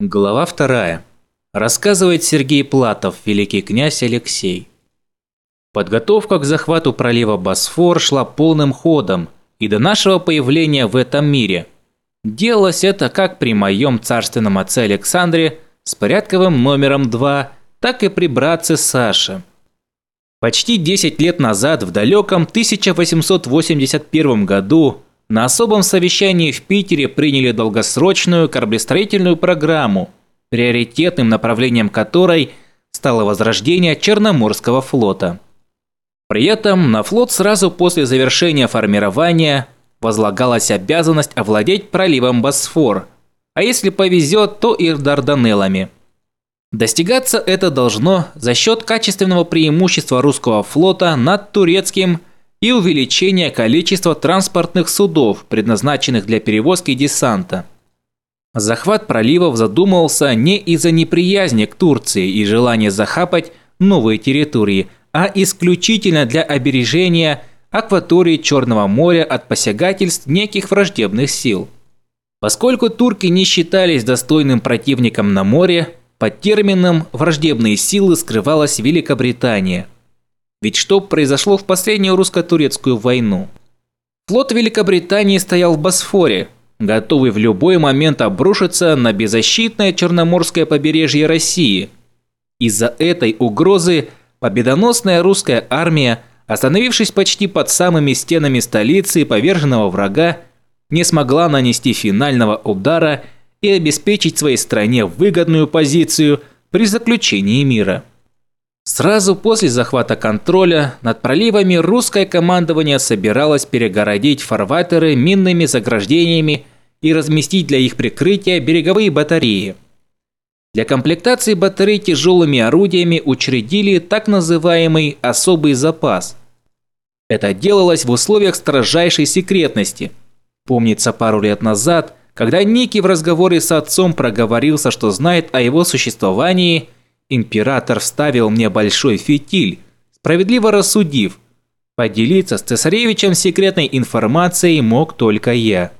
Глава вторая. Рассказывает Сергей Платов, великий князь Алексей. Подготовка к захвату пролива Босфор шла полным ходом и до нашего появления в этом мире. Делалось это как при моем царственном отце Александре с порядковым номером 2, так и при братце Саше. Почти 10 лет назад, в далеком 1881 году, на особом совещании в Питере приняли долгосрочную кораблестроительную программу, приоритетным направлением которой стало возрождение Черноморского флота. При этом на флот сразу после завершения формирования возлагалась обязанность овладеть проливом Босфор, а если повезет, то и Дарданеллами. Достигаться это должно за счет качественного преимущества русского флота над турецким – и увеличение количества транспортных судов, предназначенных для перевозки десанта. Захват проливов задумывался не из-за неприязни к Турции и желания захапать новые территории, а исключительно для обережения акватории Черного моря от посягательств неких враждебных сил. Поскольку турки не считались достойным противником на море, под термином «враждебные силы» скрывалась Великобритания – ведь что произошло в последнюю русско-турецкую войну? Флот Великобритании стоял в Босфоре, готовый в любой момент обрушиться на беззащитное Черноморское побережье России. Из-за этой угрозы победоносная русская армия, остановившись почти под самыми стенами столицы поверженного врага, не смогла нанести финального удара и обеспечить своей стране выгодную позицию при заключении мира. Сразу после захвата контроля над проливами русское командование собиралось перегородить фарватеры минными заграждениями и разместить для их прикрытия береговые батареи. Для комплектации батарей тяжелыми орудиями учредили так называемый «особый запас». Это делалось в условиях строжайшей секретности. Помнится пару лет назад, когда Ники в разговоре с отцом проговорился, что знает о его существовании – Император вставил мне большой фитиль, справедливо рассудив, поделиться с цесаревичем секретной информацией мог только я.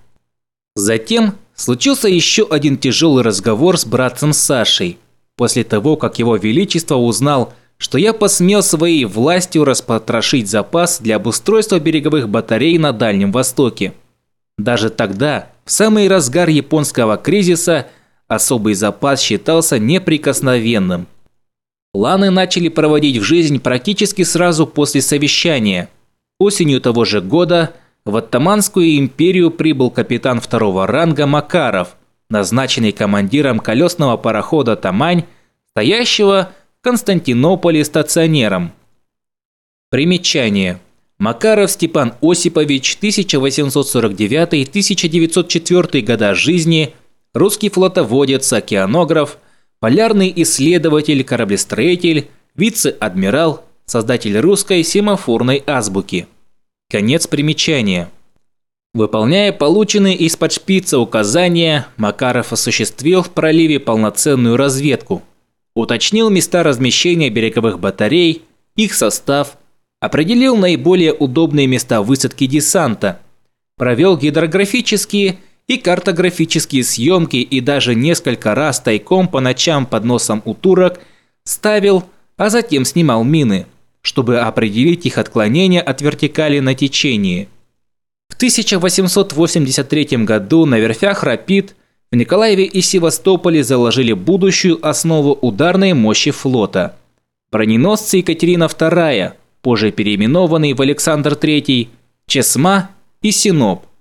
Затем случился еще один тяжелый разговор с братцем Сашей, после того, как его величество узнал, что я посмел своей властью распотрошить запас для обустройства береговых батарей на Дальнем Востоке. Даже тогда, в самый разгар японского кризиса, особый запас считался неприкосновенным – Ланы начали проводить в жизнь практически сразу после совещания. Осенью того же года в Оттаманскую империю прибыл капитан второго ранга Макаров, назначенный командиром колесного парохода «Тамань», стоящего в Константинополе стационером. Примечание. Макаров Степан Осипович, 1849-1904 года жизни, русский флотоводец, океанограф – полярный исследователь, кораблестроитель, вице-адмирал, создатель русской семафорной азбуки. Конец примечания. Выполняя полученные из-под шпица указания, Макаров осуществил в проливе полноценную разведку. Уточнил места размещения береговых батарей, их состав, определил наиболее удобные места высадки десанта, провел гидрографические и картографические съемки, и даже несколько раз тайком по ночам под носом у турок ставил, а затем снимал мины, чтобы определить их отклонение от вертикали на течении. В 1883 году на верфях «Рапид» в Николаеве и Севастополе заложили будущую основу ударной мощи флота. Броненосцы Екатерина II, позже переименованный в Александр III, Чесма и Синоп –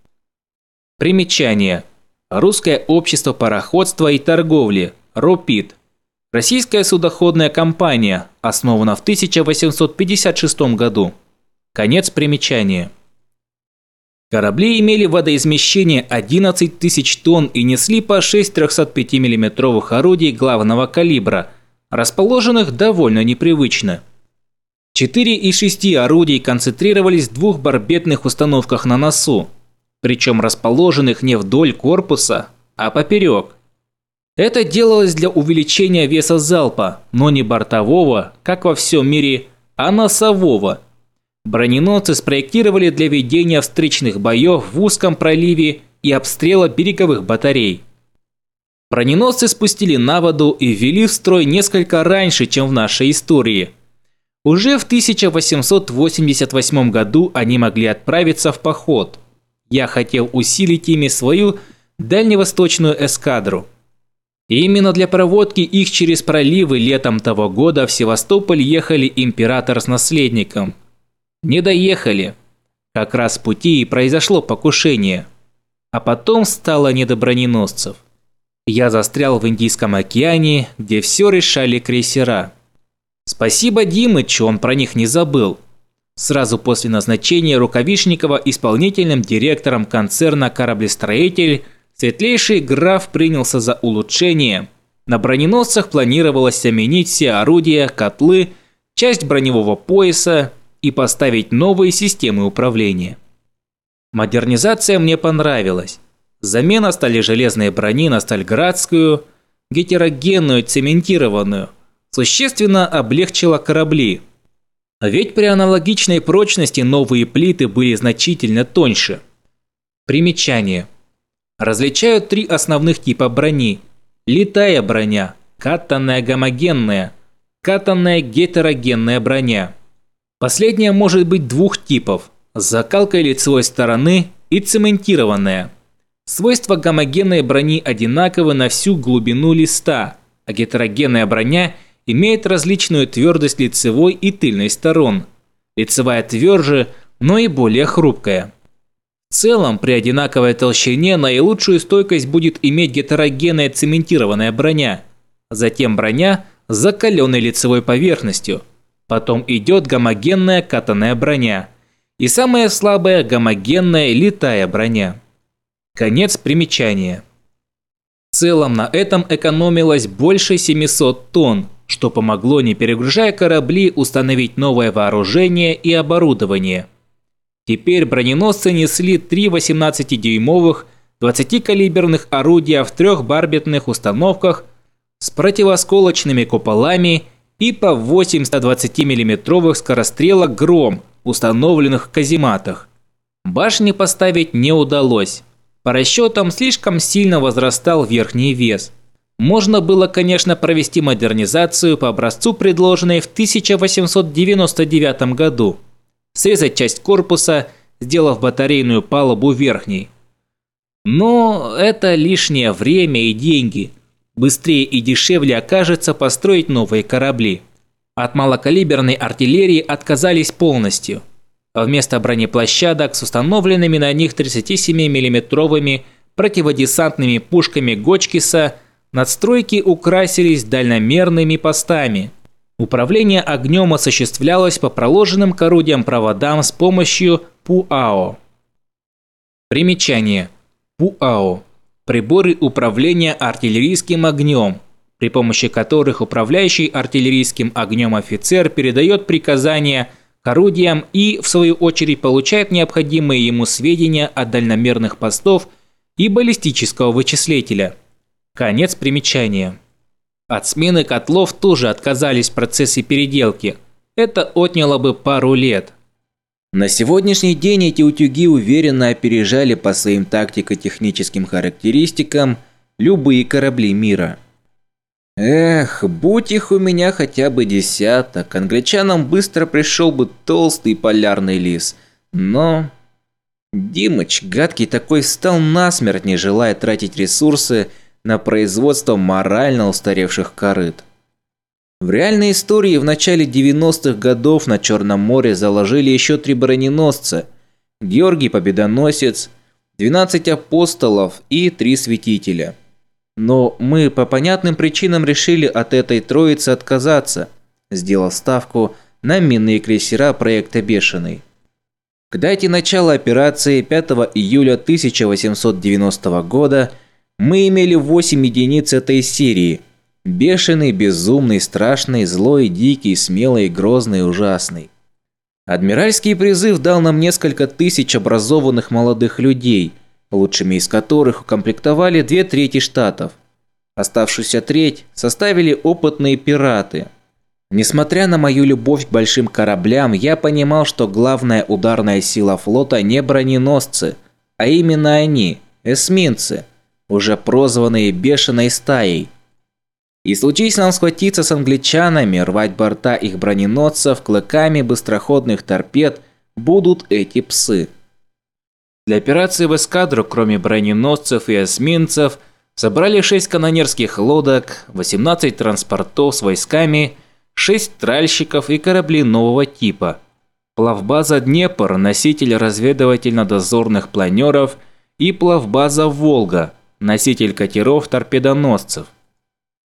Примечание. Русское общество пароходства и торговли. РОПИТ. Российская судоходная компания, основана в 1856 году. Конец примечания. Корабли имели водоизмещение 11 тысяч тонн и несли по 6 305 миллиметровых орудий главного калибра, расположенных довольно непривычно. Четыре из шести орудий концентрировались в двух барбетных установках на носу, причем расположенных не вдоль корпуса, а поперек. Это делалось для увеличения веса залпа, но не бортового, как во всем мире, а носового. Броненосцы спроектировали для ведения встречных боев в узком проливе и обстрела береговых батарей. Броненосцы спустили на воду и ввели в строй несколько раньше, чем в нашей истории. Уже в 1888 году они могли отправиться в поход – я хотел усилить ими свою дальневосточную эскадру. И именно для проводки их через проливы летом того года в Севастополь ехали император с наследником. Не доехали. Как раз в пути и произошло покушение. А потом стало не до броненосцев. Я застрял в Индийском океане, где все решали крейсера. Спасибо Димычу, он про них не забыл. Сразу после назначения Рукавишникова исполнительным директором концерна «Кораблестроитель» светлейший граф принялся за улучшение. На броненосцах планировалось заменить все орудия, котлы, часть броневого пояса и поставить новые системы управления. Модернизация мне понравилась. Замена стали железной брони на стальградскую, гетерогенную, цементированную, существенно облегчила корабли – ведь при аналогичной прочности новые плиты были значительно тоньше. Примечание. Различают три основных типа брони. Литая броня, катанная гомогенная, катанная гетерогенная броня. Последняя может быть двух типов – с закалкой лицевой стороны и цементированная. Свойства гомогенной брони одинаковы на всю глубину листа, а гетерогенная броня имеет различную твердость лицевой и тыльной сторон. Лицевая тверже, но и более хрупкая. В целом, при одинаковой толщине наилучшую стойкость будет иметь гетерогенная цементированная броня, затем броня с закаленной лицевой поверхностью, потом идет гомогенная катанная броня и самая слабая гомогенная литая броня. Конец примечания. В целом на этом экономилось больше 700 тонн, что помогло, не перегружая корабли, установить новое вооружение и оборудование. Теперь броненосцы несли три 18-дюймовых 20-калиберных орудия в трех барбетных установках с противосколочными куполами и по 820-миллиметровых скорострелок «Гром», установленных в казематах. Башни поставить не удалось. По расчетам слишком сильно возрастал верхний вес – можно было, конечно, провести модернизацию по образцу, предложенной в 1899 году. Срезать часть корпуса, сделав батарейную палубу верхней. Но это лишнее время и деньги. Быстрее и дешевле окажется построить новые корабли. От малокалиберной артиллерии отказались полностью. Вместо бронеплощадок с установленными на них 37 миллиметровыми противодесантными пушками Гочкиса – Надстройки украсились дальномерными постами. Управление огнем осуществлялось по проложенным к орудиям проводам с помощью ПУАО. Примечание. ПУАО. Приборы управления артиллерийским огнем, при помощи которых управляющий артиллерийским огнем офицер передает приказания к орудиям и, в свою очередь, получает необходимые ему сведения о дальномерных постов и баллистического вычислителя – Конец примечания. От смены котлов тоже отказались в процессе переделки. Это отняло бы пару лет. На сегодняшний день эти утюги уверенно опережали по своим тактико-техническим характеристикам любые корабли мира. Эх, будь их у меня хотя бы десяток, англичанам быстро пришел бы толстый полярный лис. Но... Димыч, гадкий такой, стал насмерть, не желая тратить ресурсы, на производство морально устаревших корыт. В реальной истории в начале 90-х годов на Черном море заложили еще три броненосца – Георгий Победоносец, 12 апостолов и 3 святителя. Но мы по понятным причинам решили от этой троицы отказаться, сделав ставку на минные крейсера проекта «Бешеный». К дате начала операции 5 июля 1890 года – мы имели 8 единиц этой серии. Бешеный, безумный, страшный, злой, дикий, смелый, грозный, ужасный. Адмиральский призыв дал нам несколько тысяч образованных молодых людей, лучшими из которых укомплектовали две трети штатов. Оставшуюся треть составили опытные пираты. Несмотря на мою любовь к большим кораблям, я понимал, что главная ударная сила флота не броненосцы, а именно они – эсминцы – уже прозванные «бешеной стаей». И случись нам схватиться с англичанами, рвать борта их броненосцев клыками быстроходных торпед будут эти псы. Для операции в эскадру, кроме броненосцев и эсминцев, собрали 6 канонерских лодок, 18 транспортов с войсками, 6 тральщиков и корабли нового типа. Плавбаза «Днепр», носитель разведывательно-дозорных планеров и плавбаза «Волга», носитель катеров торпедоносцев.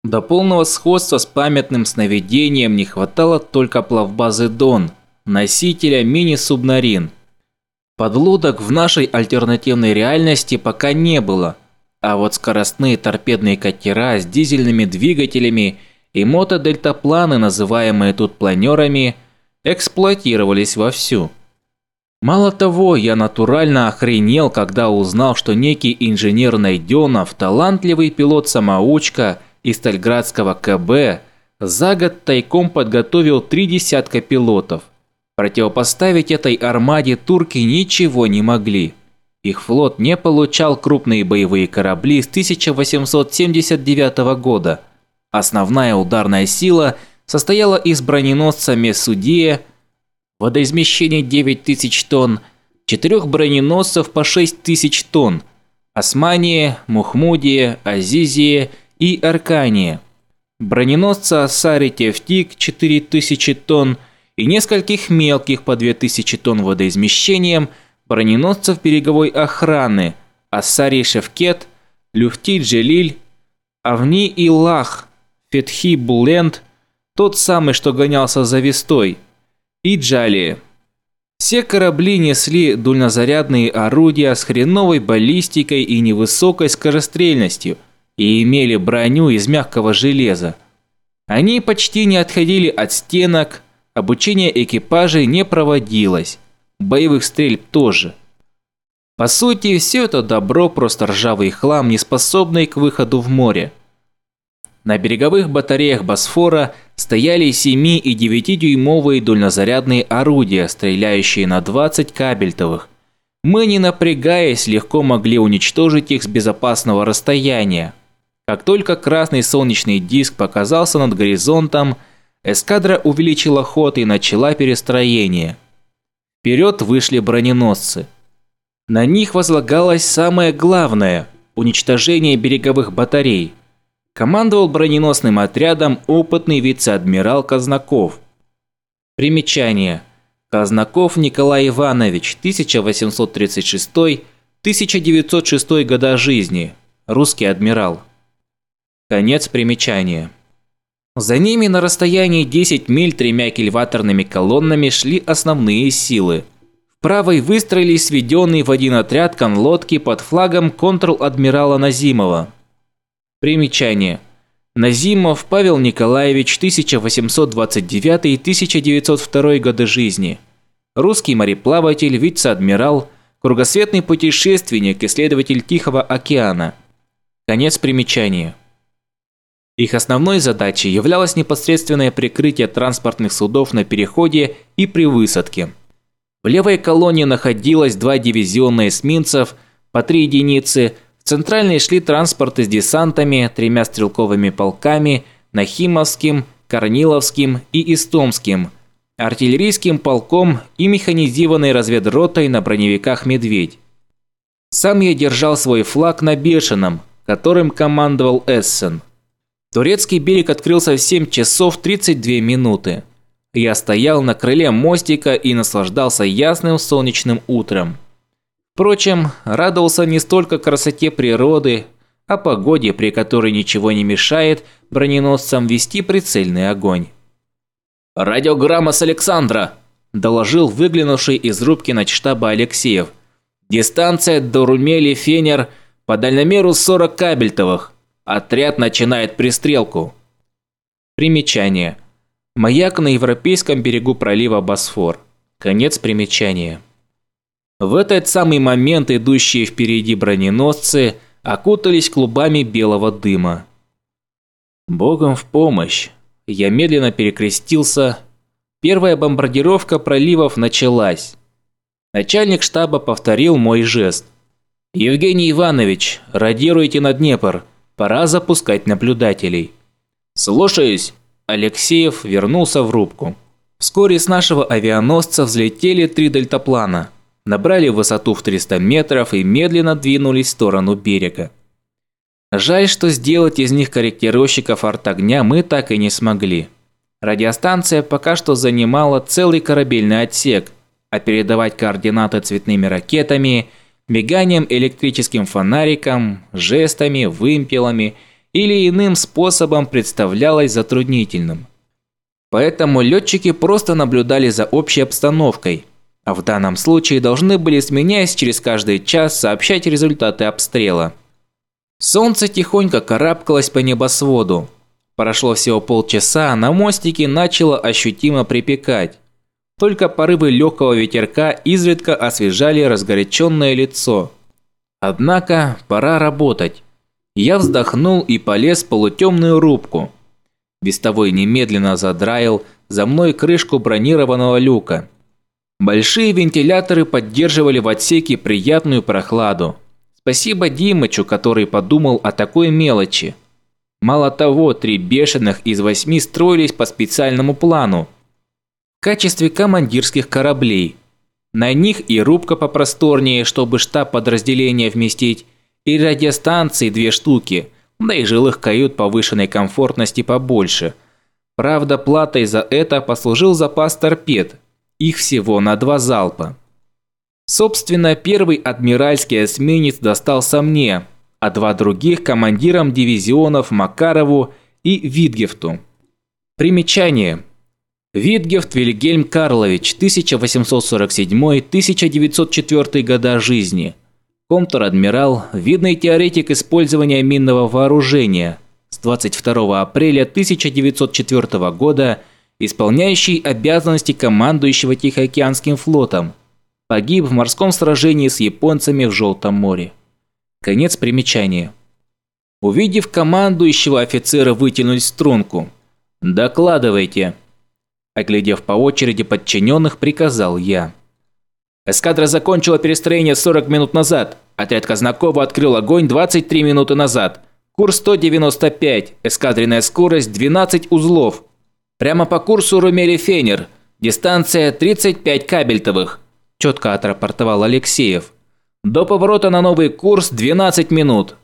До полного сходства с памятным сновидением не хватало только плавбазы «Дон», носителя мини-субмарин. Подлодок в нашей альтернативной реальности пока не было, а вот скоростные торпедные катера с дизельными двигателями и мотодельтапланы, называемые тут планерами, эксплуатировались вовсю. Мало того, я натурально охренел, когда узнал, что некий инженер Найденов, талантливый пилот-самоучка из Стальградского КБ, за год тайком подготовил три десятка пилотов. Противопоставить этой армаде турки ничего не могли. Их флот не получал крупные боевые корабли с 1879 года. Основная ударная сила состояла из броненосца Месудия – водоизмещение 9 тысяч тонн, четырех броненосцев по 6 тысяч тонн, Османия, Мухмудия, Азизия и Аркания. Броненосца Асари Тевтик тысячи тонн и нескольких мелких по 2000 тонн водоизмещением броненосцев береговой охраны Асари Шевкет, Люфти Джелиль, Авни Илах, Фетхи Буленд, тот самый, что гонялся за Вестой – и Джали. Все корабли несли дульнозарядные орудия с хреновой баллистикой и невысокой скорострельностью и имели броню из мягкого железа. Они почти не отходили от стенок, обучение экипажей не проводилось, боевых стрельб тоже. По сути, все это добро просто ржавый хлам, не способный к выходу в море. На береговых батареях Босфора стояли 7- и 9-дюймовые дульнозарядные орудия, стреляющие на 20 кабельтовых. Мы, не напрягаясь, легко могли уничтожить их с безопасного расстояния. Как только красный солнечный диск показался над горизонтом, эскадра увеличила ход и начала перестроение. Вперед вышли броненосцы. На них возлагалось самое главное – уничтожение береговых батарей – командовал броненосным отрядом опытный вице-адмирал Казнаков. Примечание. Казнаков Николай Иванович, 1836-1906 года жизни, русский адмирал. Конец примечания. За ними на расстоянии 10 миль тремя кильваторными колоннами шли основные силы. В правой выстроились сведенные в один отряд конлодки под флагом контр-адмирала Назимова – Примечание. Назимов Павел Николаевич, 1829-1902 годы жизни. Русский мореплаватель, вице-адмирал, кругосветный путешественник, исследователь Тихого океана. Конец примечания. Их основной задачей являлось непосредственное прикрытие транспортных судов на переходе и при высадке. В левой колонне находилось два дивизиона эсминцев, по три единицы – центральные шли транспорты с десантами, тремя стрелковыми полками, Нахимовским, Корниловским и Истомским, артиллерийским полком и механизированной разведротой на броневиках «Медведь». Сам я держал свой флаг на бешеном, которым командовал Эссен. Турецкий берег открылся в 7 часов 32 минуты. Я стоял на крыле мостика и наслаждался ясным солнечным утром. Впрочем, радовался не столько красоте природы, а погоде, при которой ничего не мешает броненосцам вести прицельный огонь. «Радиограмма с Александра!» – доложил выглянувший из рубки на штаба Алексеев. «Дистанция до Румели-Фенер по дальномеру 40 кабельтовых. Отряд начинает пристрелку». Примечание. Маяк на европейском берегу пролива Босфор. Конец примечания. В этот самый момент идущие впереди броненосцы окутались клубами белого дыма. «Богом в помощь!» Я медленно перекрестился. Первая бомбардировка проливов началась. Начальник штаба повторил мой жест. «Евгений Иванович, радируйте на Днепр. Пора запускать наблюдателей». «Слушаюсь!» Алексеев вернулся в рубку. Вскоре с нашего авианосца взлетели три дельтаплана – набрали высоту в 300 метров и медленно двинулись в сторону берега. Жаль, что сделать из них корректировщиков артогня мы так и не смогли. Радиостанция пока что занимала целый корабельный отсек, а передавать координаты цветными ракетами, миганием электрическим фонариком, жестами, вымпелами или иным способом представлялось затруднительным. Поэтому летчики просто наблюдали за общей обстановкой, а в данном случае должны были, сменяясь через каждый час, сообщать результаты обстрела. Солнце тихонько карабкалось по небосводу. Прошло всего полчаса, а на мостике начало ощутимо припекать. Только порывы легкого ветерка изредка освежали разгоряченное лицо. Однако, пора работать. Я вздохнул и полез в полутемную рубку. Вестовой немедленно задраил за мной крышку бронированного люка. Большие вентиляторы поддерживали в отсеке приятную прохладу. Спасибо Димычу, который подумал о такой мелочи. Мало того, три бешеных из восьми строились по специальному плану. В качестве командирских кораблей. На них и рубка попросторнее, чтобы штаб подразделения вместить, и радиостанции две штуки, да и жилых кают повышенной комфортности побольше. Правда, платой за это послужил запас торпед – их всего на два залпа. Собственно, первый адмиральский эсминец достался мне, а два других – командирам дивизионов Макарову и Витгефту. Примечание. Витгефт Вильгельм Карлович, 1847-1904 года жизни. Комтор-адмирал, видный теоретик использования минного вооружения. С 22 апреля 1904 года исполняющий обязанности командующего Тихоокеанским флотом. Погиб в морском сражении с японцами в Желтом море. Конец примечания. Увидев командующего, офицера, вытянулись струнку. «Докладывайте!» Оглядев по очереди подчиненных, приказал я. «Эскадра закончила перестроение 40 минут назад. Отряд Казнакова открыл огонь 23 минуты назад. Курс 195, эскадренная скорость 12 узлов, Прямо по курсу Румели Фенер. Дистанция 35 кабельтовых», – четко отрапортовал Алексеев. «До поворота на новый курс 12 минут».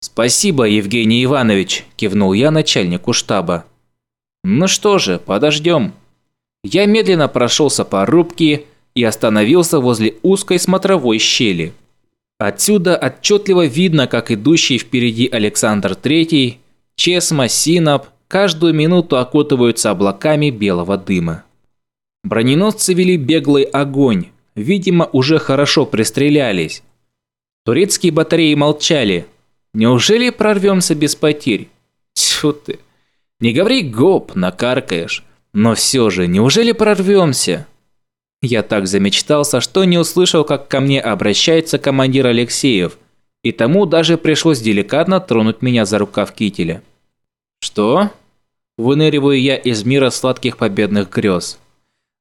«Спасибо, Евгений Иванович», – кивнул я начальнику штаба. «Ну что же, подождем». Я медленно прошелся по рубке и остановился возле узкой смотровой щели. Отсюда отчетливо видно, как идущий впереди Александр Третий, Чесма, Синап – каждую минуту окутываются облаками белого дыма. Броненосцы вели беглый огонь, видимо, уже хорошо пристрелялись. Турецкие батареи молчали. Неужели прорвемся без потерь? Тьфу ты. Не говори гоп, накаркаешь. Но все же, неужели прорвемся? Я так замечтался, что не услышал, как ко мне обращается командир Алексеев, и тому даже пришлось деликатно тронуть меня за рукав кителя. «Что?» выныриваю я из мира сладких победных грез.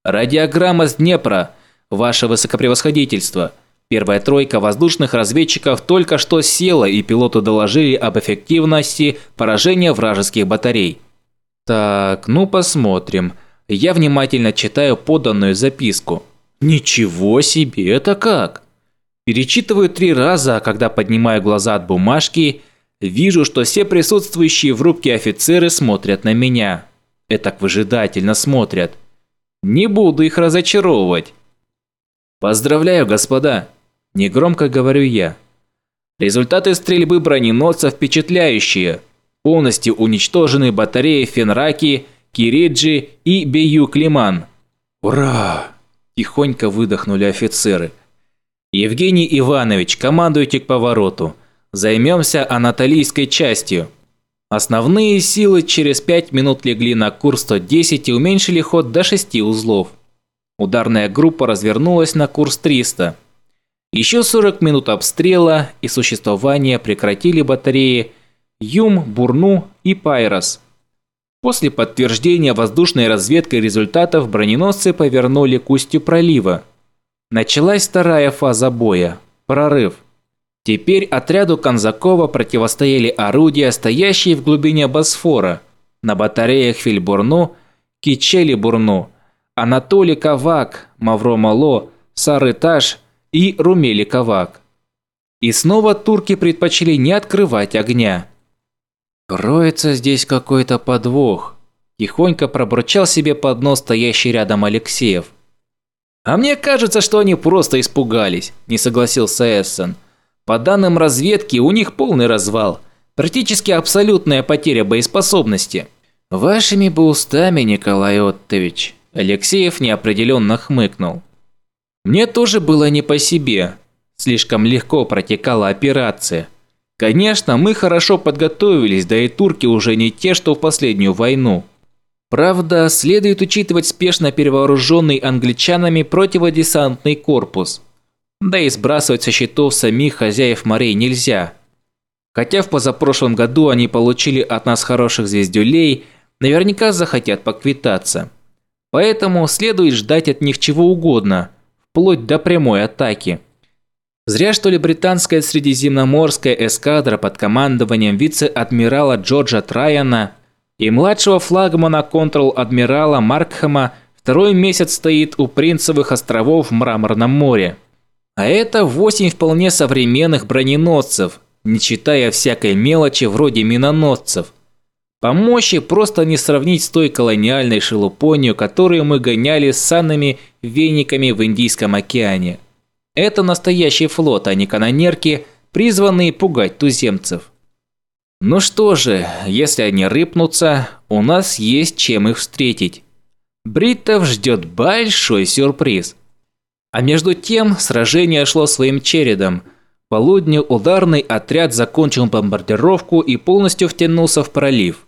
Радиограмма с Днепра, ваше высокопревосходительство. Первая тройка воздушных разведчиков только что села, и пилоту доложили об эффективности поражения вражеских батарей. Так, ну посмотрим. Я внимательно читаю поданную записку. Ничего себе, это как? Перечитываю три раза, а когда поднимаю глаза от бумажки – Вижу, что все присутствующие в рубке офицеры смотрят на меня. И так выжидательно смотрят. Не буду их разочаровывать. «Поздравляю, господа!» – негромко говорю я. Результаты стрельбы броненосца впечатляющие. Полностью уничтожены батареи Фенраки, Кириджи и Бею-Климан. «Ура!» – тихонько выдохнули офицеры. «Евгений Иванович, командуйте к повороту!» Займемся анатолийской частью. Основные силы через 5 минут легли на курс 110 и уменьшили ход до 6 узлов. Ударная группа развернулась на курс 300. Еще 40 минут обстрела и существование прекратили батареи Юм, Бурну и Пайрос. После подтверждения воздушной разведкой результатов броненосцы повернули к устью пролива. Началась вторая фаза боя – прорыв. Теперь отряду Конзакова противостояли орудия, стоящие в глубине Босфора, на батареях Фильбурну, Кичели-Бурну, Анатолий Кавак, Мавро Мало, Сарытаж и Румели Кавак. И снова турки предпочли не открывать огня. «Кроется здесь какой-то подвох», – тихонько пробурчал себе под нос стоящий рядом Алексеев. «А мне кажется, что они просто испугались», – не согласился Эссен. – по данным разведки, у них полный развал. Практически абсолютная потеря боеспособности. Вашими бы устами, Николай Оттович. Алексеев неопределенно хмыкнул. Мне тоже было не по себе. Слишком легко протекала операция. Конечно, мы хорошо подготовились, да и турки уже не те, что в последнюю войну. Правда, следует учитывать спешно перевооруженный англичанами противодесантный корпус – да и сбрасывать со счетов самих хозяев морей нельзя. Хотя в позапрошлом году они получили от нас хороших звездюлей, наверняка захотят поквитаться. Поэтому следует ждать от них чего угодно, вплоть до прямой атаки. Зря что ли британская средиземноморская эскадра под командованием вице-адмирала Джорджа Трайана и младшего флагмана контрол-адмирала Маркхэма второй месяц стоит у Принцевых островов в Мраморном море. А это восемь вполне современных броненосцев, не считая всякой мелочи вроде миноносцев. По мощи просто не сравнить с той колониальной шелупонью, которую мы гоняли с санными вениками в Индийском океане. Это настоящий флот, а не канонерки, призванные пугать туземцев. Ну что же, если они рыпнутся, у нас есть чем их встретить. Бриттов ждет большой сюрприз – а между тем сражение шло своим чередом. Полудню ударный отряд закончил бомбардировку и полностью втянулся в пролив.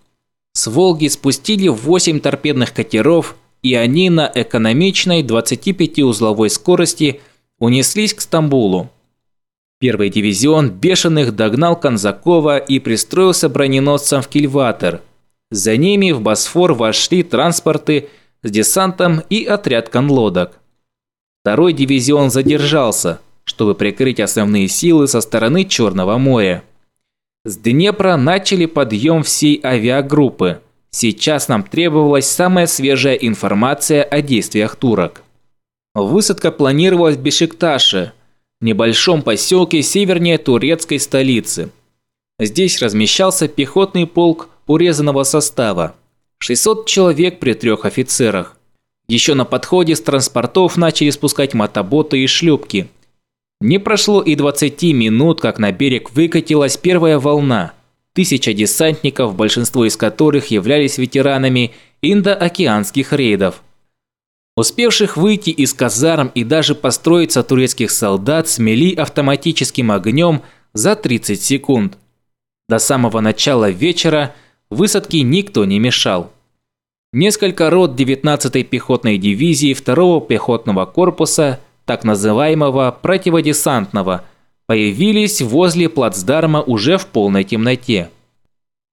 С «Волги» спустили 8 торпедных катеров, и они на экономичной 25-узловой скорости унеслись к Стамбулу. Первый дивизион бешеных догнал Конзакова и пристроился броненосцам в Кильватер. За ними в Босфор вошли транспорты с десантом и отряд конлодок. Второй дивизион задержался, чтобы прикрыть основные силы со стороны Черного моря. С Днепра начали подъем всей авиагруппы. Сейчас нам требовалась самая свежая информация о действиях турок. Высадка планировалась в Бешикташе, небольшом поселке севернее турецкой столицы. Здесь размещался пехотный полк урезанного состава. 600 человек при трех офицерах. Еще на подходе с транспортов начали спускать мотоботы и шлюпки. Не прошло и 20 минут, как на берег выкатилась первая волна. Тысяча десантников, большинство из которых являлись ветеранами индоокеанских рейдов. Успевших выйти из казарм и даже построиться турецких солдат смели автоматическим огнем за 30 секунд. До самого начала вечера высадке никто не мешал. Несколько рот 19-й пехотной дивизии 2-го пехотного корпуса, так называемого противодесантного, появились возле плацдарма уже в полной темноте.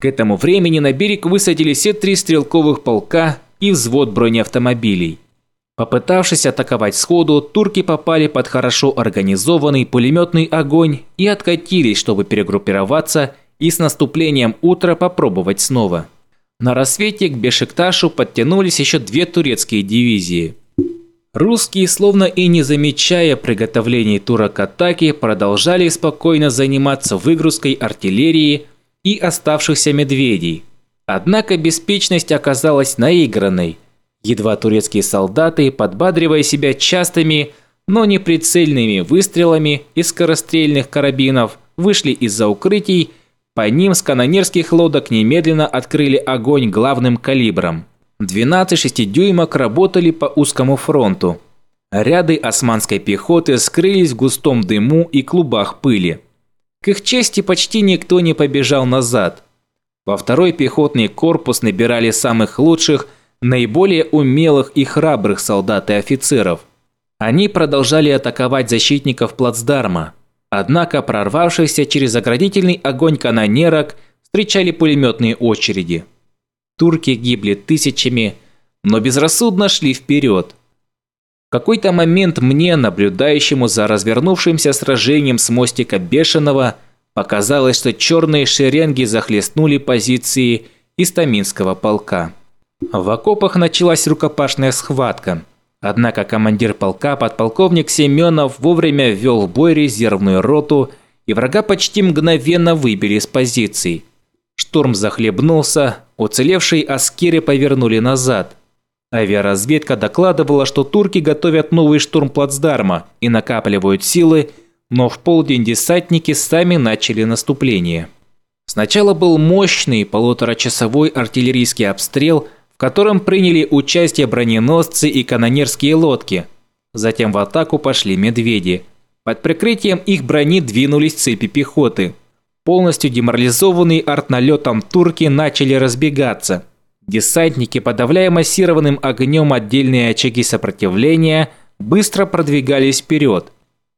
К этому времени на берег высадили все три стрелковых полка и взвод бронеавтомобилей. Попытавшись атаковать сходу, турки попали под хорошо организованный пулеметный огонь и откатились, чтобы перегруппироваться и с наступлением утра попробовать снова. На рассвете к Бешикташу подтянулись еще две турецкие дивизии. Русские, словно и не замечая приготовлений турок атаки, продолжали спокойно заниматься выгрузкой артиллерии и оставшихся медведей. Однако беспечность оказалась наигранной. Едва турецкие солдаты, подбадривая себя частыми, но неприцельными выстрелами из скорострельных карабинов, вышли из-за укрытий по ним с канонерских лодок немедленно открыли огонь главным калибром. 12 шестидюймок работали по узкому фронту. Ряды османской пехоты скрылись в густом дыму и клубах пыли. К их чести почти никто не побежал назад. Во второй пехотный корпус набирали самых лучших, наиболее умелых и храбрых солдат и офицеров. Они продолжали атаковать защитников плацдарма – Однако прорвавшихся через оградительный огонь канонерок встречали пулеметные очереди. Турки гибли тысячами, но безрассудно шли вперед. В какой-то момент мне, наблюдающему за развернувшимся сражением с мостика Бешеного, показалось, что черные шеренги захлестнули позиции Истаминского полка. В окопах началась рукопашная схватка – Однако командир полка, подполковник Семенов, вовремя ввел в бой резервную роту, и врага почти мгновенно выбили с позиций. Штурм захлебнулся, уцелевшие аскеры повернули назад. Авиаразведка докладывала, что турки готовят новый штурм плацдарма и накапливают силы, но в полдень десантники сами начали наступление. Сначала был мощный полуторачасовой артиллерийский обстрел – котором приняли участие броненосцы и канонерские лодки. Затем в атаку пошли медведи. Под прикрытием их брони двинулись цепи пехоты. Полностью деморализованные артналетом турки начали разбегаться. Десантники, подавляя массированным огнем отдельные очаги сопротивления, быстро продвигались вперед.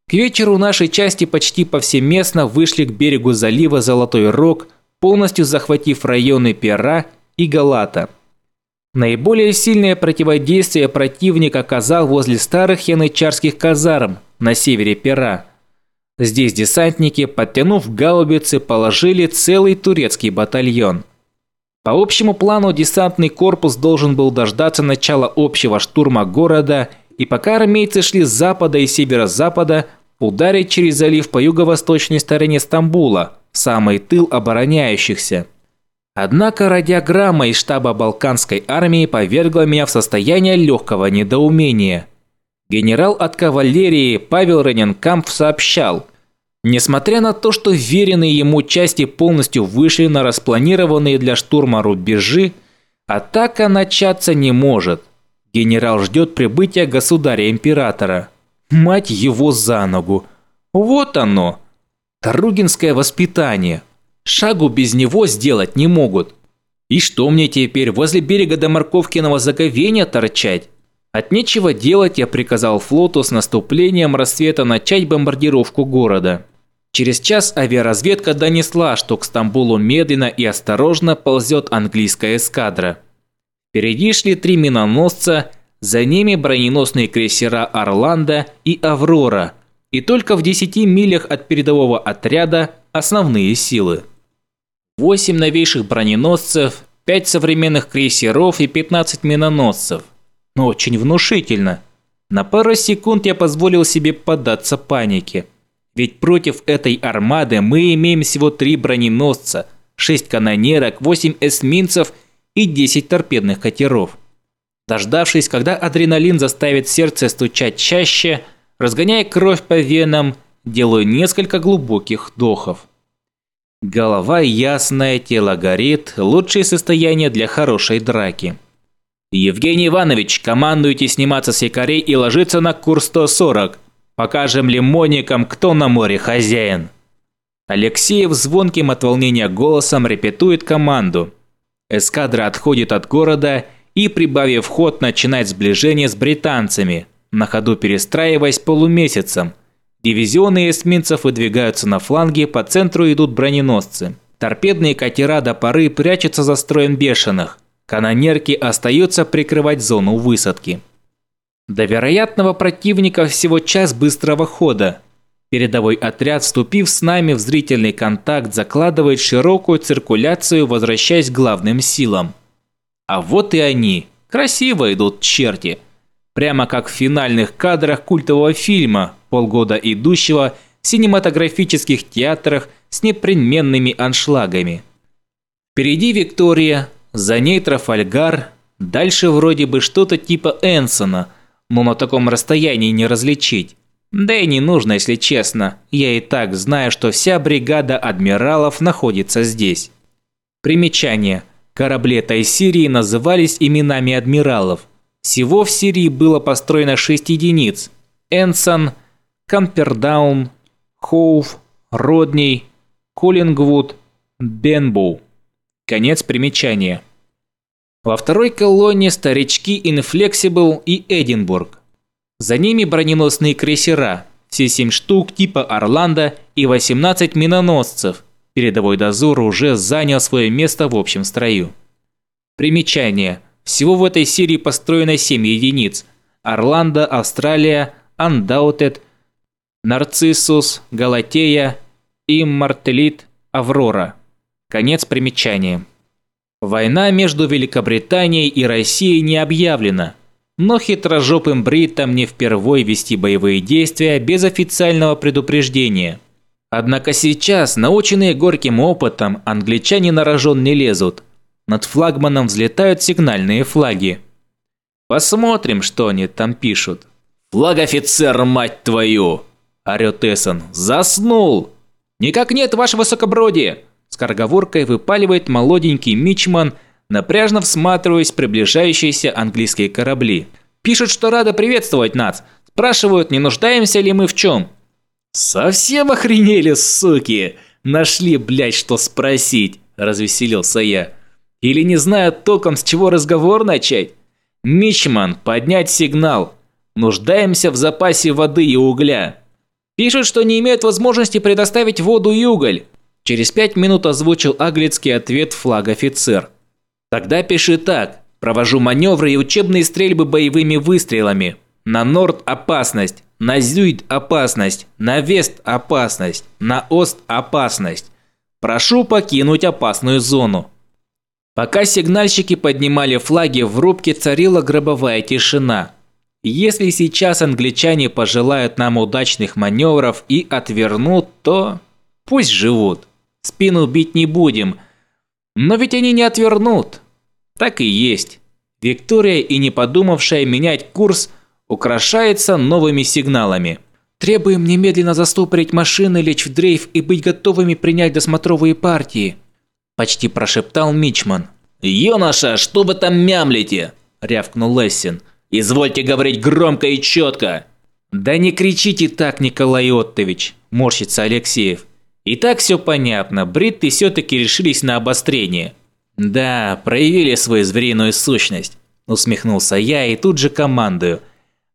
К вечеру наши части почти повсеместно вышли к берегу залива Золотой Рог, полностью захватив районы Пера и Галата. Наиболее сильное противодействие противник оказал возле старых янычарских казарм на севере Пера. Здесь десантники, подтянув гаубицы, положили целый турецкий батальон. По общему плану десантный корпус должен был дождаться начала общего штурма города, и пока армейцы шли с запада и северо-запада, ударить через залив по юго-восточной стороне Стамбула, самый тыл обороняющихся. Однако радиограмма из штаба Балканской армии повергла меня в состояние легкого недоумения. Генерал от кавалерии Павел Рененкамп сообщал, несмотря на то, что веренные ему части полностью вышли на распланированные для штурма рубежи, атака начаться не может. Генерал ждет прибытия государя-императора. Мать его за ногу. Вот оно. Таругинское воспитание – Шагу без него сделать не могут. И что мне теперь возле берега до морковкиного заговения торчать? От нечего делать я приказал флоту с наступлением рассвета начать бомбардировку города. Через час авиаразведка донесла, что к Стамбулу медленно и осторожно ползет английская эскадра. Впереди шли три миноносца, за ними броненосные крейсера «Орландо» и «Аврора», и только в 10 милях от передового отряда основные силы. 8 новейших броненосцев, 5 современных крейсеров и 15 миноносцев. Но очень внушительно. На пару секунд я позволил себе поддаться панике. Ведь против этой армады мы имеем всего 3 броненосца, 6 канонерок, 8 эсминцев и 10 торпедных катеров. Дождавшись, когда адреналин заставит сердце стучать чаще, разгоняя кровь по венам, делаю несколько глубоких вдохов. Голова ясная, тело горит – лучшее состояние для хорошей драки. «Евгений Иванович, командуйте сниматься с якорей и ложиться на курс 140. Покажем лимонникам, кто на море хозяин». Алексеев звонким от волнения голосом репетует команду. Эскадра отходит от города и, прибавив ход, начинает сближение с британцами, на ходу перестраиваясь полумесяцем – Дивизионы эсминцев выдвигаются на фланге, по центру идут броненосцы. Торпедные катера до поры прячутся за строем бешеных. Канонерки остаются прикрывать зону высадки. До вероятного противника всего час быстрого хода. Передовой отряд, вступив с нами в зрительный контакт, закладывает широкую циркуляцию, возвращаясь к главным силам. А вот и они. Красиво идут черти. Прямо как в финальных кадрах культового фильма, полгода идущего в синематографических театрах с непременными аншлагами. Впереди Виктория, за ней Трафальгар, дальше вроде бы что-то типа Энсона, но на таком расстоянии не различить. Да и не нужно, если честно. Я и так знаю, что вся бригада адмиралов находится здесь. Примечание. Корабли Тайсирии назывались именами адмиралов. Всего в Сирии было построено 6 единиц. Энсон – Кампердаун, Хоув, Родней, Коллингвуд, Бенбоу. Конец примечания. Во второй колонне старички Инфлексибл и Эдинбург. За ними броненосные крейсера, все 7 штук типа Орландо и 18 миноносцев. Передовой дозор уже занял свое место в общем строю. Примечание. Всего в этой серии построено 7 единиц. Орландо, Австралия, Undaunted, Нарциссус, Галатея Имморталите, Аврора. Конец примечания. Война между Великобританией и Россией не объявлена, но хитрожопым бритам не впервой вести боевые действия без официального предупреждения. Однако сейчас, наученные горьким опытом, англичане на рожон не лезут. Над флагманом взлетают сигнальные флаги. Посмотрим, что они там пишут. «Флаг офицер, мать твою!» – орёт Эссон. «Заснул!» «Никак нет, ваше высокобродие!» С корговоркой выпаливает молоденький мичман, напряжно всматриваясь в приближающиеся английские корабли. «Пишут, что рада приветствовать нас. Спрашивают, не нуждаемся ли мы в чем?» «Совсем охренели, суки! Нашли, блядь, что спросить!» – развеселился я. «Или не знаю, толком, с чего разговор начать?» «Мичман, поднять сигнал! Нуждаемся в запасе воды и угля!» Пишут, что не имеют возможности предоставить воду и уголь. Через пять минут озвучил аглицкий ответ флаг-офицер. Тогда пиши так. Провожу маневры и учебные стрельбы боевыми выстрелами. На Норд опасность, на Зюид опасность, на Вест опасность, на Ост опасность. Прошу покинуть опасную зону. Пока сигнальщики поднимали флаги, в рубке царила гробовая тишина. Если сейчас англичане пожелают нам удачных маневров и отвернут, то пусть живут. Спину бить не будем. Но ведь они не отвернут. Так и есть. Виктория и не подумавшая менять курс украшается новыми сигналами. Требуем немедленно застопорить машины, лечь в дрейф и быть готовыми принять досмотровые партии. Почти прошептал Мичман. «Юноша, что вы там мямлите?» – рявкнул Лессин – Извольте говорить громко и четко!» «Да не кричите так, Николай Оттович!» – морщится Алексеев. «И так все понятно, бритты все-таки решились на обострение». «Да, проявили свою звериную сущность», – усмехнулся я и тут же командую.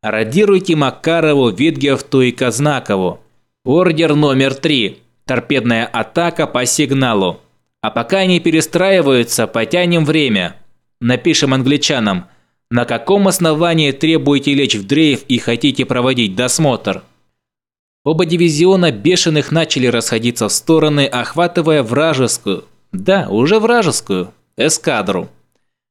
«Радируйте Макарову, Витгевту и Казнакову. Ордер номер три. Торпедная атака по сигналу. А пока они перестраиваются, потянем время. Напишем англичанам – на каком основании требуете лечь в дрейф и хотите проводить досмотр? Оба дивизиона бешеных начали расходиться в стороны, охватывая вражескую, да, уже вражескую, эскадру.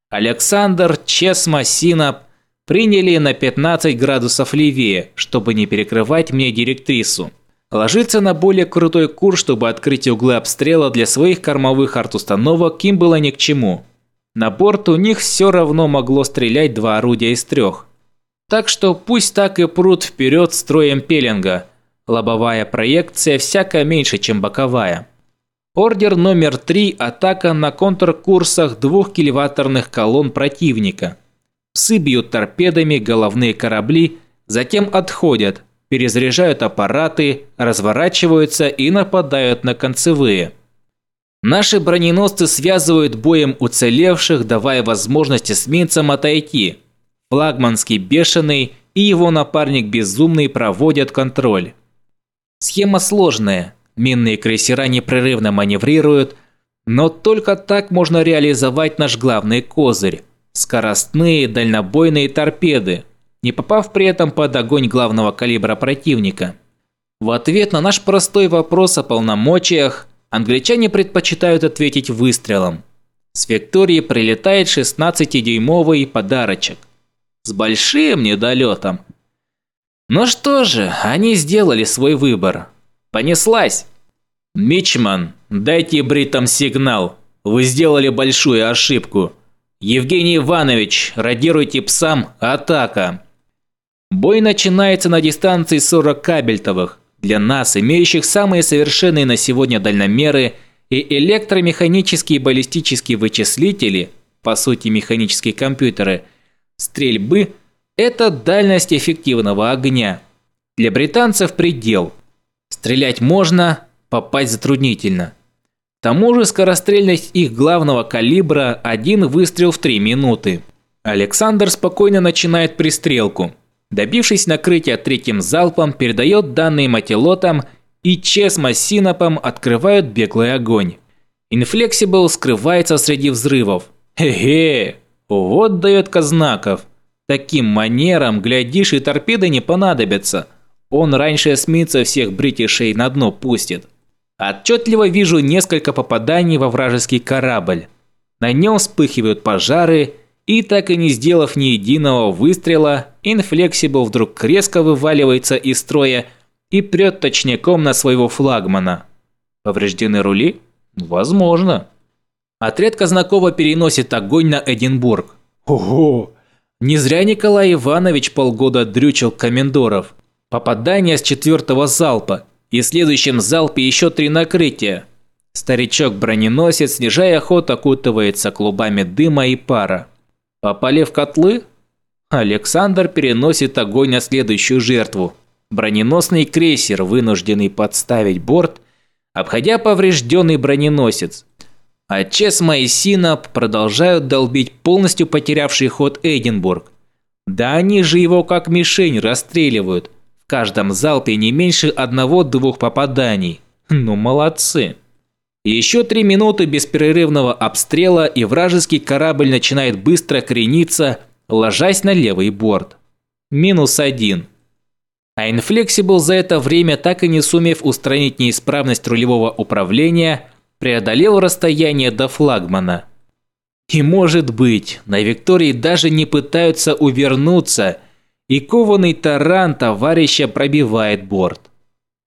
Александр, Чесма, Синап приняли на 15 градусов левее, чтобы не перекрывать мне директрису. Ложиться на более крутой курс, чтобы открыть углы обстрела для своих кормовых арт установок, им было ни к чему. На борт у них все равно могло стрелять два орудия из трех. Так что пусть так и прут вперед строем пеленга. Лобовая проекция всяко меньше, чем боковая. Ордер номер 3 – атака на контркурсах двух килеваторных колонн противника. Псы бьют торпедами головные корабли, затем отходят, перезаряжают аппараты, разворачиваются и нападают на концевые – Наши броненосцы связывают боем уцелевших, давая возможность эсминцам отойти. Флагманский Бешеный и его напарник Безумный проводят контроль. Схема сложная. Минные крейсера непрерывно маневрируют, но только так можно реализовать наш главный козырь – скоростные дальнобойные торпеды, не попав при этом под огонь главного калибра противника. В ответ на наш простой вопрос о полномочиях – Англичане предпочитают ответить выстрелом. С Виктории прилетает 16-дюймовый подарочек. С большим недолетом. Ну что же, они сделали свой выбор. Понеслась. Мичман, дайте бритам сигнал. Вы сделали большую ошибку. Евгений Иванович, радируйте псам атака. Бой начинается на дистанции 40 кабельтовых для нас, имеющих самые совершенные на сегодня дальномеры и электромеханические баллистические вычислители, по сути механические компьютеры, стрельбы – это дальность эффективного огня. Для британцев предел. Стрелять можно, попасть затруднительно. К тому же скорострельность их главного калибра – один выстрел в три минуты. Александр спокойно начинает пристрелку – добившись накрытия третьим залпом, передает данные матлотам и Чесма с Синопом открывают беглый огонь. Инфлексибл скрывается среди взрывов. Хе-хе, вот дает Казнаков. Таким манером, глядишь, и торпеды не понадобятся. Он раньше эсминца всех бритишей на дно пустит. Отчетливо вижу несколько попаданий во вражеский корабль. На нем вспыхивают пожары и так и не сделав ни единого выстрела, Inflexible вдруг резко вываливается из строя и прёт точняком на своего флагмана. Повреждены рули? Возможно. Отряд Казнакова переносит огонь на Эдинбург. Ого! Не зря Николай Иванович полгода дрючил комендоров. Попадание с четвёртого залпа. И в следующем залпе ещё три накрытия. Старичок-броненосец, снижая ход, окутывается клубами дыма и пара. А котлы, Александр переносит огонь на следующую жертву. Броненосный крейсер, вынужденный подставить борт, обходя поврежденный броненосец. А Чесма и Синап продолжают долбить полностью потерявший ход Эдинбург. Да они же его как мишень расстреливают. В каждом залпе не меньше одного-двух попаданий. Ну молодцы. Еще три минуты беспрерывного обстрела, и вражеский корабль начинает быстро крениться, ложась на левый борт. Минус один. А Inflexible за это время, так и не сумев устранить неисправность рулевого управления, преодолел расстояние до флагмана. И может быть, на Виктории даже не пытаются увернуться, и кованый таран товарища пробивает борт.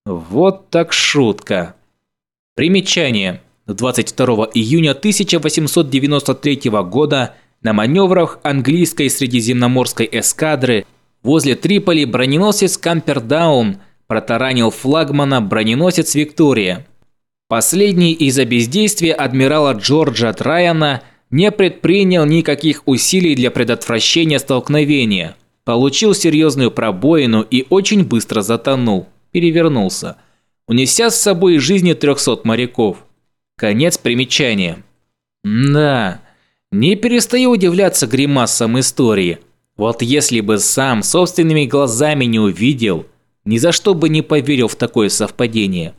Вот так шутка. Примечание. 22 июня 1893 года на маневрах английской средиземноморской эскадры возле Триполи броненосец Кампердаун протаранил флагмана броненосец Виктория. Последний из-за бездействия адмирала Джорджа Трайана не предпринял никаких усилий для предотвращения столкновения, получил серьезную пробоину и очень быстро затонул, перевернулся – унеся с собой жизни 300 моряков. Конец примечания. Да, не перестаю удивляться гримасам истории. Вот если бы сам собственными глазами не увидел, ни за что бы не поверил в такое совпадение.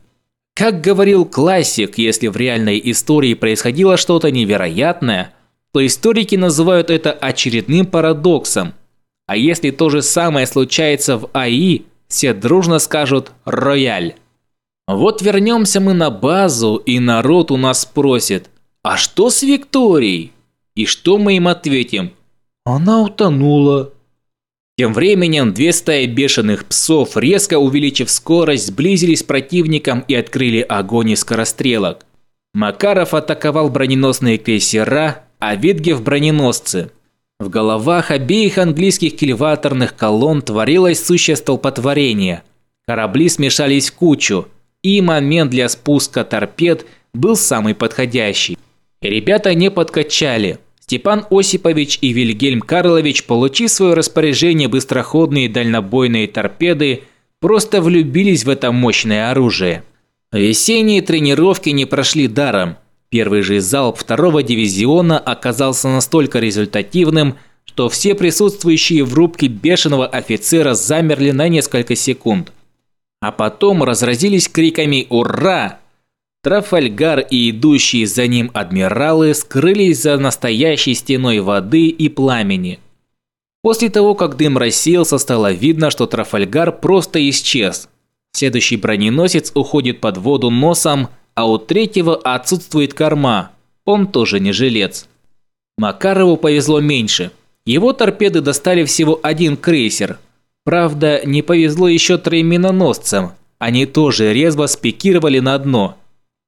Как говорил классик, если в реальной истории происходило что-то невероятное, то историки называют это очередным парадоксом. А если то же самое случается в АИ, все дружно скажут «рояль». Вот вернемся мы на базу, и народ у нас спросит, а что с Викторией? И что мы им ответим? Она утонула. Тем временем две стаи бешеных псов, резко увеличив скорость, сблизились с противником и открыли огонь из скорострелок. Макаров атаковал броненосные крейсера, а Витгев – броненосцы. В головах обеих английских кильваторных колонн творилось сущее столпотворение. Корабли смешались в кучу – и момент для спуска торпед был самый подходящий. Ребята не подкачали. Степан Осипович и Вильгельм Карлович, получив свое распоряжение быстроходные дальнобойные торпеды, просто влюбились в это мощное оружие. Весенние тренировки не прошли даром. Первый же залп второго дивизиона оказался настолько результативным, что все присутствующие в рубке бешеного офицера замерли на несколько секунд – а потом разразились криками «Ура!». Трафальгар и идущие за ним адмиралы скрылись за настоящей стеной воды и пламени. После того, как дым рассеялся, стало видно, что Трафальгар просто исчез. Следующий броненосец уходит под воду носом, а у третьего отсутствует корма. Он тоже не жилец. Макарову повезло меньше. Его торпеды достали всего один крейсер – Правда, не повезло еще троим миноносцам. Они тоже резво спикировали на дно.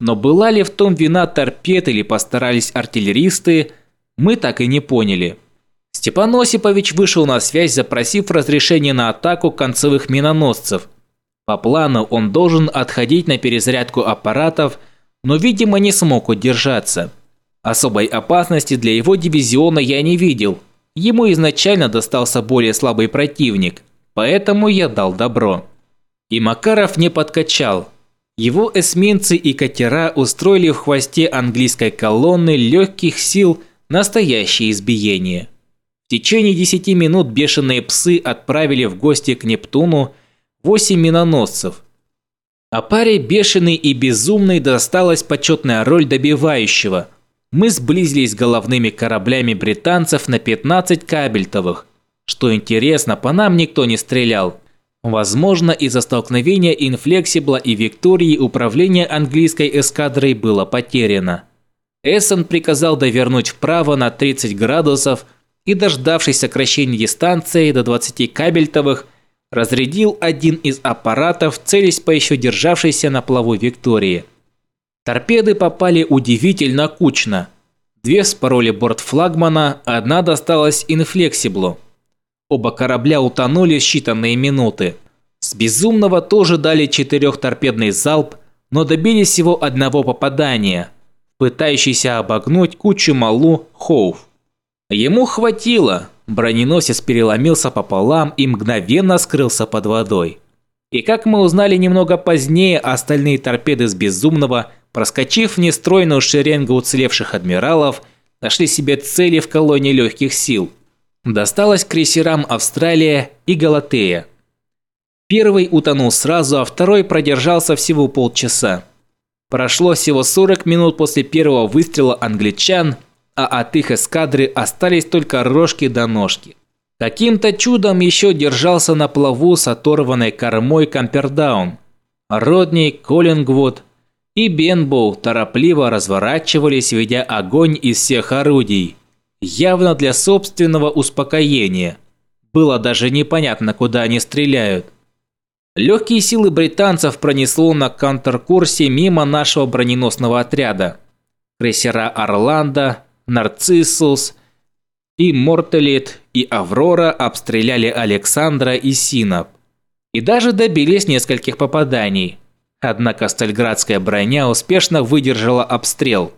Но была ли в том вина торпед или постарались артиллеристы, мы так и не поняли. Степан Осипович вышел на связь, запросив разрешение на атаку концевых миноносцев. По плану он должен отходить на перезарядку аппаратов, но, видимо, не смог удержаться. Особой опасности для его дивизиона я не видел. Ему изначально достался более слабый противник – поэтому я дал добро. И Макаров не подкачал. Его эсминцы и катера устроили в хвосте английской колонны легких сил настоящее избиение. В течение 10 минут бешеные псы отправили в гости к Нептуну 8 миноносцев. А паре бешеный и безумный досталась почетная роль добивающего. Мы сблизились с головными кораблями британцев на 15 кабельтовых – что интересно, по нам никто не стрелял. Возможно, из-за столкновения Инфлексибла и Виктории управление английской эскадрой было потеряно. Эссен приказал довернуть вправо на 30 градусов и, дождавшись сокращения дистанции до 20 кабельтовых, разрядил один из аппаратов, целясь по еще державшейся на плаву Виктории. Торпеды попали удивительно кучно. Две спороли борт флагмана, одна досталась инфлексиблу. Оба корабля утонули считанные минуты. С «Безумного» тоже дали четырехторпедный залп, но добились всего одного попадания, пытающийся обогнуть кучу малу Хоув. Ему хватило, броненосец переломился пополам и мгновенно скрылся под водой. И как мы узнали немного позднее, остальные торпеды с «Безумного», проскочив нестройную шеренгу уцелевших адмиралов, нашли себе цели в колонии легких сил – досталось крейсерам «Австралия» и «Галатея». Первый утонул сразу, а второй продержался всего полчаса. Прошло всего 40 минут после первого выстрела англичан, а от их эскадры остались только рожки до да ножки. Каким-то чудом еще держался на плаву с оторванной кормой Кампердаун. Родни, Коллингвуд и Бенбоу торопливо разворачивались, ведя огонь из всех орудий – явно для собственного успокоения. Было даже непонятно, куда они стреляют. Легкие силы британцев пронесло на контркурсе мимо нашего броненосного отряда. Крейсера «Орландо», «Нарциссус» и «Мортелит» и «Аврора» обстреляли Александра и Синап. И даже добились нескольких попаданий. Однако стальградская броня успешно выдержала обстрел.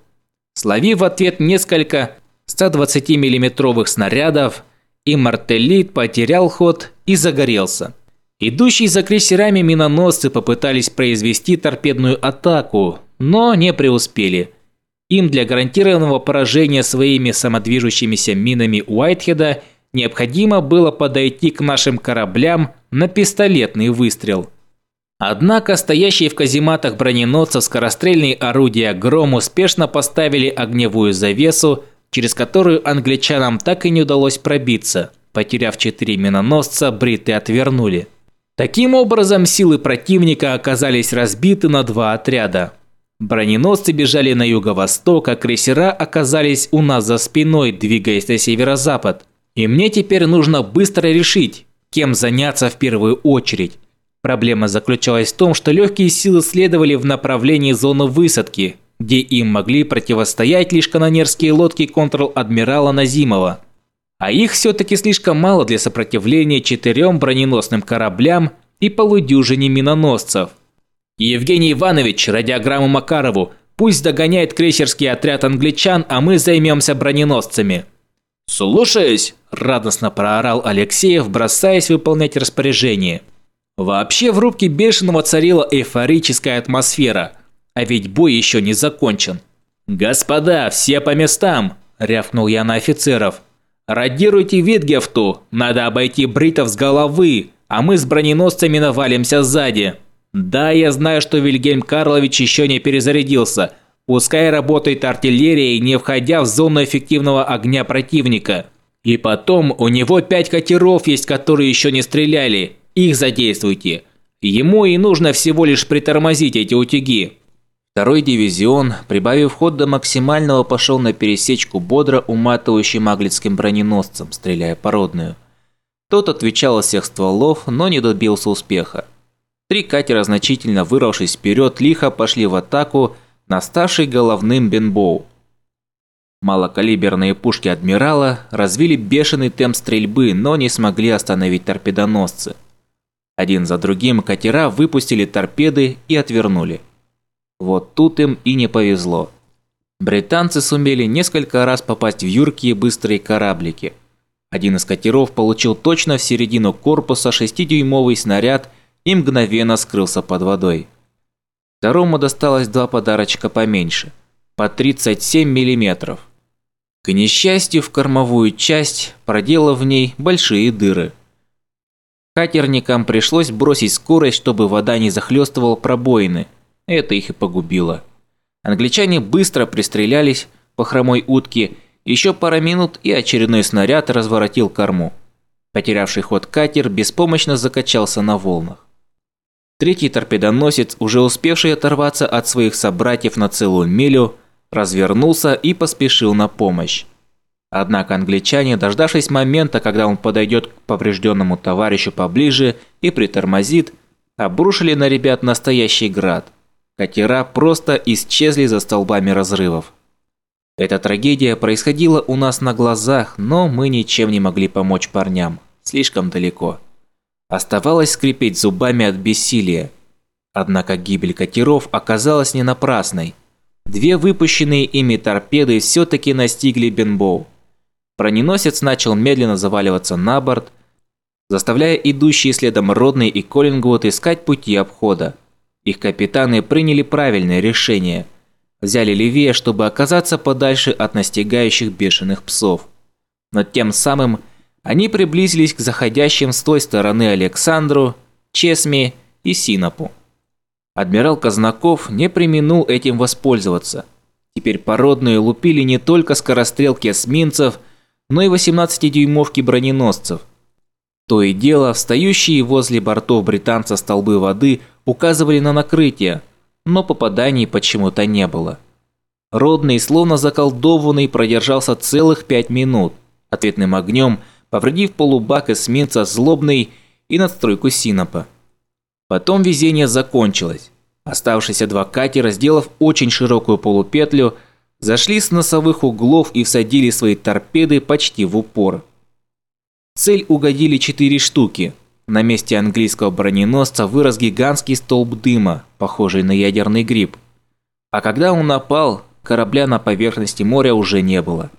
Словив в ответ несколько, 120-миллиметровых снарядов, и Мартеллит потерял ход и загорелся. Идущие за крейсерами миноносцы попытались произвести торпедную атаку, но не преуспели. Им для гарантированного поражения своими самодвижущимися минами Уайтхеда необходимо было подойти к нашим кораблям на пистолетный выстрел. Однако стоящие в казематах броненосцев скорострельные орудия «Гром» успешно поставили огневую завесу через которую англичанам так и не удалось пробиться. Потеряв четыре миноносца, бриты отвернули. Таким образом, силы противника оказались разбиты на два отряда. Броненосцы бежали на юго-восток, а крейсера оказались у нас за спиной, двигаясь на северо-запад. И мне теперь нужно быстро решить, кем заняться в первую очередь. Проблема заключалась в том, что легкие силы следовали в направлении зоны высадки, где им могли противостоять лишь канонерские лодки контр-адмирала Назимова. А их все-таки слишком мало для сопротивления четырем броненосным кораблям и полудюжине миноносцев. Евгений Иванович радиограмму Макарову «Пусть догоняет крейсерский отряд англичан, а мы займемся броненосцами». «Слушаюсь!» – радостно проорал Алексеев, бросаясь выполнять распоряжение. Вообще в рубке Бешеного царила эйфорическая атмосфера – а ведь бой еще не закончен. «Господа, все по местам!» – рявкнул я на офицеров. «Радируйте Витгефту! Надо обойти бритов с головы, а мы с броненосцами навалимся сзади!» «Да, я знаю, что Вильгельм Карлович еще не перезарядился. Пускай работает артиллерией, не входя в зону эффективного огня противника. И потом, у него пять катеров есть, которые еще не стреляли. Их задействуйте. Ему и нужно всего лишь притормозить эти утяги». Второй дивизион, прибавив ход до максимального, пошел на пересечку бодро уматывающим аглицким броненосцем, стреляя породную. Тот отвечал из всех стволов, но не добился успеха. Три катера, значительно вырвавшись вперед, лихо пошли в атаку на старший головным бенбоу. Малокалиберные пушки адмирала развили бешеный темп стрельбы, но не смогли остановить торпедоносцы. Один за другим катера выпустили торпеды и отвернули. Вот тут им и не повезло. Британцы сумели несколько раз попасть в юркие быстрые кораблики. Один из катеров получил точно в середину корпуса 6-дюймовый снаряд и мгновенно скрылся под водой. Второму досталось два подарочка поменьше, по 37 мм. К несчастью, в кормовую часть проделал в ней большие дыры. Катерникам пришлось бросить скорость, чтобы вода не захлестывала пробоины – это их и погубило. Англичане быстро пристрелялись по хромой утке, еще пара минут и очередной снаряд разворотил корму. Потерявший ход катер беспомощно закачался на волнах. Третий торпедоносец, уже успевший оторваться от своих собратьев на целую милю, развернулся и поспешил на помощь. Однако англичане, дождавшись момента, когда он подойдет к поврежденному товарищу поближе и притормозит, обрушили на ребят настоящий град. Катера просто исчезли за столбами разрывов. Эта трагедия происходила у нас на глазах, но мы ничем не могли помочь парням. Слишком далеко. Оставалось скрипеть зубами от бессилия. Однако гибель катеров оказалась не напрасной. Две выпущенные ими торпеды все-таки настигли Бенбоу. Броненосец начал медленно заваливаться на борт, заставляя идущие следом Родный и Коллингвуд искать пути обхода. Их капитаны приняли правильное решение. Взяли левее, чтобы оказаться подальше от настигающих бешеных псов. Но тем самым они приблизились к заходящим с той стороны Александру, Чесме и Синапу. Адмирал Казнаков не применил этим воспользоваться. Теперь породные лупили не только скорострелки эсминцев, но и 18-дюймовки броненосцев. То и дело, встающие возле бортов британца столбы воды – указывали на накрытие, но попаданий почему-то не было. Родный, словно заколдованный, продержался целых пять минут, ответным огнем повредив полубак эсминца «Злобный» и надстройку «Синопа». Потом везение закончилось. Оставшиеся два катера, сделав очень широкую полупетлю, зашли с носовых углов и всадили свои торпеды почти в упор. В цель угодили четыре штуки – на месте английского броненосца вырос гигантский столб дыма, похожий на ядерный гриб. А когда он напал, корабля на поверхности моря уже не было.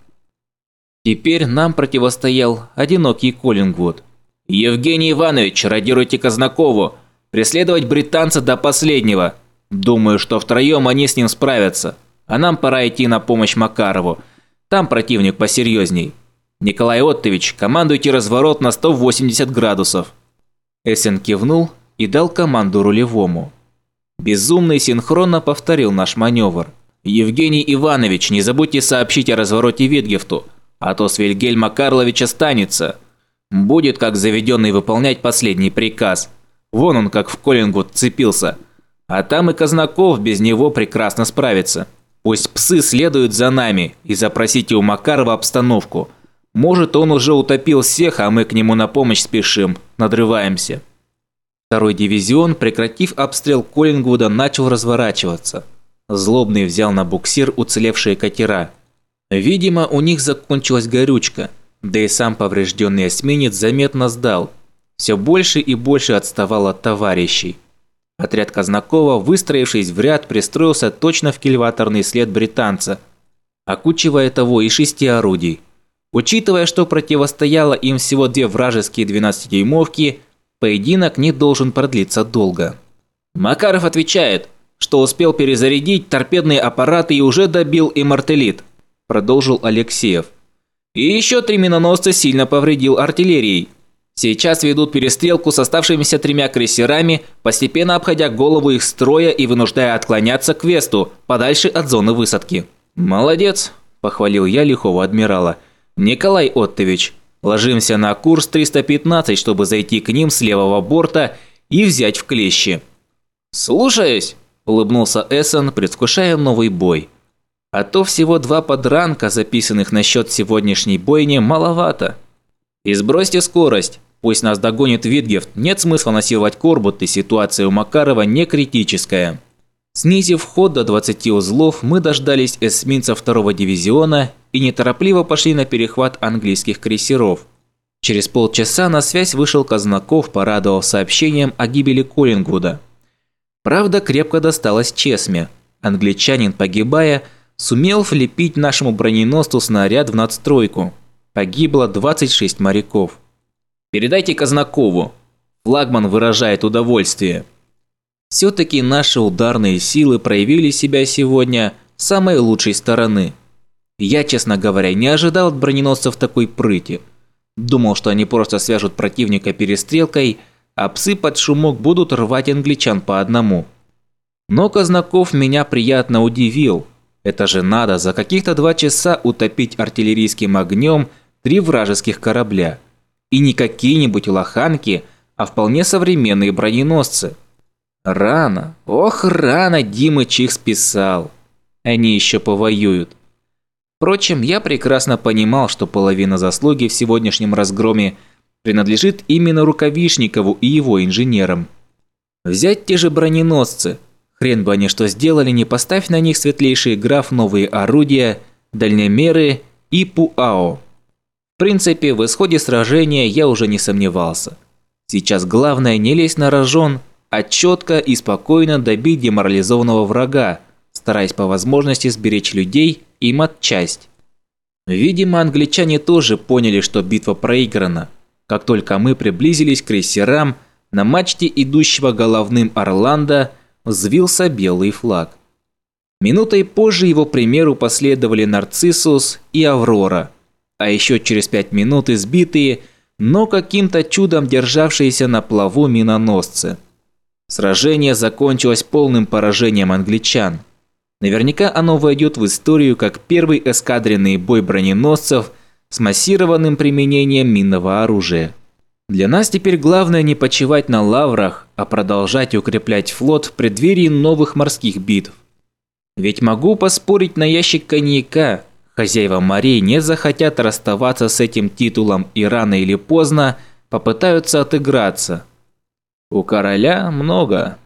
Теперь нам противостоял одинокий Коллингвуд. «Евгений Иванович, радируйте Казнакову! Преследовать британца до последнего! Думаю, что втроем они с ним справятся, а нам пора идти на помощь Макарову. Там противник посерьезней. Николай Оттович, командуйте разворот на 180 градусов!» Эссен кивнул и дал команду рулевому. Безумный синхронно повторил наш маневр. «Евгений Иванович, не забудьте сообщить о развороте Витгефту, а то с Вильгельма Карловича станется. Будет, как заведенный, выполнять последний приказ. Вон он, как в Коллингут, цепился. А там и Казнаков без него прекрасно справится. Пусть псы следуют за нами и запросите у Макарова обстановку. Может, он уже утопил всех, а мы к нему на помощь спешим, надрываемся. Второй дивизион, прекратив обстрел Коллингвуда, начал разворачиваться. Злобный взял на буксир уцелевшие катера. Видимо, у них закончилась горючка, да и сам поврежденный эсминец заметно сдал. Все больше и больше отставал от товарищей. Отряд Казнакова, выстроившись в ряд, пристроился точно в кильваторный след британца, окучивая того и шести орудий. Учитывая, что противостояло им всего две вражеские 12-дюймовки, поединок не должен продлиться долго. Макаров отвечает, что успел перезарядить торпедные аппараты и уже добил им артелит, продолжил Алексеев. И еще три миноносца сильно повредил артиллерией. Сейчас ведут перестрелку с оставшимися тремя крейсерами, постепенно обходя голову их строя и вынуждая отклоняться к Весту, подальше от зоны высадки. «Молодец», – похвалил я лихого адмирала – «Николай Оттович, ложимся на курс 315, чтобы зайти к ним с левого борта и взять в клещи». «Слушаюсь!» – улыбнулся Эссен, предвкушая новый бой. А то всего два подранка, записанных насчет сегодняшней бойни, маловато. И сбросьте скорость. Пусть нас догонит Витгефт. Нет смысла насиловать Корбут, и ситуация у Макарова не критическая. Снизив ход до 20 узлов, мы дождались эсминца второго дивизиона и неторопливо пошли на перехват английских крейсеров. Через полчаса на связь вышел Казнаков, порадовав сообщением о гибели Коллингвуда. Правда, крепко досталось Чесме. Англичанин, погибая, сумел влепить нашему броненосцу снаряд в надстройку. Погибло 26 моряков. «Передайте Казнакову!» Флагман выражает удовольствие. Все-таки наши ударные силы проявили себя сегодня с самой лучшей стороны – я, честно говоря, не ожидал от броненосцев такой прыти. Думал, что они просто свяжут противника перестрелкой, а псы под шумок будут рвать англичан по одному. Но Казнаков меня приятно удивил. Это же надо за каких-то два часа утопить артиллерийским огнем три вражеских корабля. И не какие-нибудь лоханки, а вполне современные броненосцы. Рано, ох, рано Димыч их списал. Они еще повоюют. Впрочем, я прекрасно понимал, что половина заслуги в сегодняшнем разгроме принадлежит именно Рукавишникову и его инженерам. Взять те же броненосцы. Хрен бы они что сделали, не поставь на них светлейший граф новые орудия, дальномеры и пуао. В принципе, в исходе сражения я уже не сомневался. Сейчас главное не лезть на рожон, а четко и спокойно добить деморализованного врага, стараясь по возможности сберечь людей им отчасть. Видимо, англичане тоже поняли, что битва проиграна. Как только мы приблизились к крейсерам, на мачте идущего головным Орландо взвился белый флаг. Минутой позже его примеру последовали Нарциссус и Аврора, а еще через пять минут избитые, но каким-то чудом державшиеся на плаву миноносцы. Сражение закончилось полным поражением англичан – Наверняка оно войдет в историю как первый эскадренный бой броненосцев с массированным применением минного оружия. Для нас теперь главное не почивать на лаврах, а продолжать укреплять флот в преддверии новых морских битв. Ведь могу поспорить на ящик коньяка, хозяева морей не захотят расставаться с этим титулом и рано или поздно попытаются отыграться. У короля много.